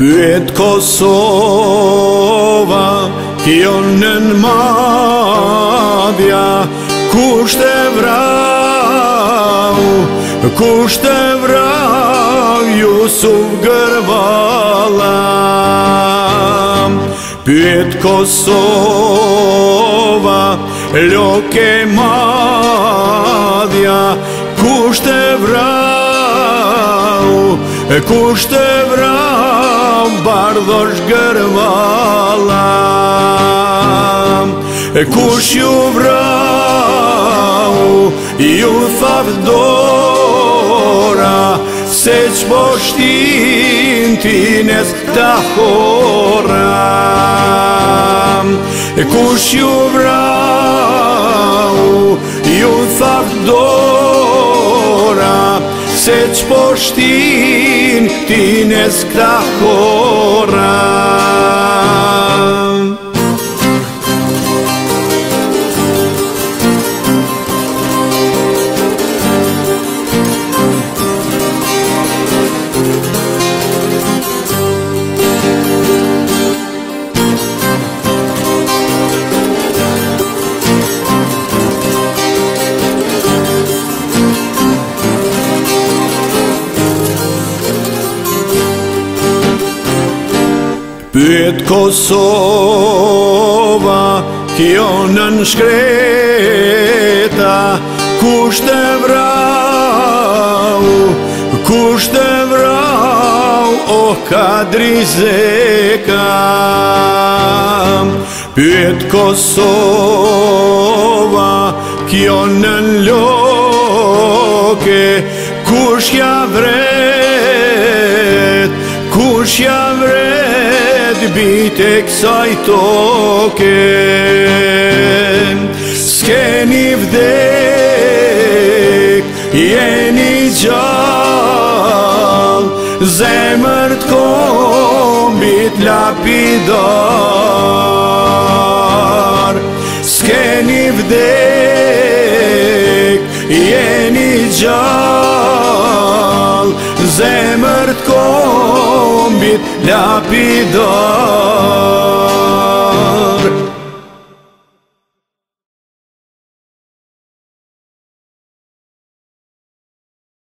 Pyet Kosova, kjo nën madhja Kusht e vrau, kusht e vrau Jusuf Gërvala Pyet Kosova, loke madhja Kusht e vrau, kusht e vrau Barë dhosh gërë E kush ju vrau Ju thakë dora Se që poshtin tines t'a horam E kush ju vrau Ju thakë se të shtin, ti në skrahore Pëhet Kosova, kjo nën shkreta, Kusht e vrau, kusht e vrau, Oh, kadri zekam, Pëhet Kosova, kjo nën loke, Kusht ja vret, kusht ja vret, të bitë e kësaj toke S'keni vdek, jeni gjall Zemër të kombit lapidar S'keni vdek, jeni gjall Zemër të kombit lapidar bi la pido